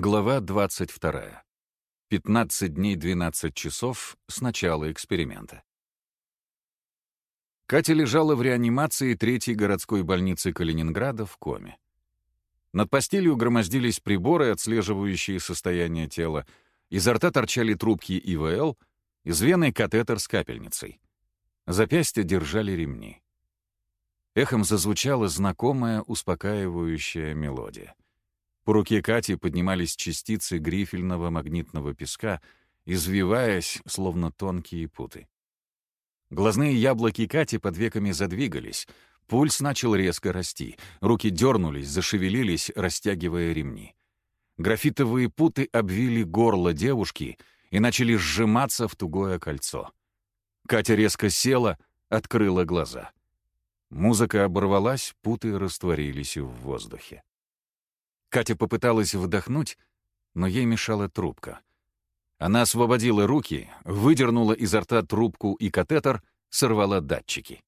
Глава 22. 15 дней 12 часов с начала эксперимента. Катя лежала в реанимации третьей городской больницы Калининграда в коме. Над постелью громоздились приборы, отслеживающие состояние тела. Изо рта торчали трубки ИВЛ, из вены катетер с капельницей. Запястья держали ремни. Эхом зазвучала знакомая успокаивающая мелодия — по руке Кати поднимались частицы грифельного магнитного песка, извиваясь, словно тонкие путы. Глазные яблоки Кати под веками задвигались, пульс начал резко расти, руки дернулись, зашевелились, растягивая ремни. Графитовые путы обвили горло девушки и начали сжиматься в тугое кольцо. Катя резко села, открыла глаза. Музыка оборвалась, путы растворились в воздухе. Катя попыталась вдохнуть, но ей мешала трубка. Она освободила руки, выдернула изо рта трубку и катетер, сорвала датчики.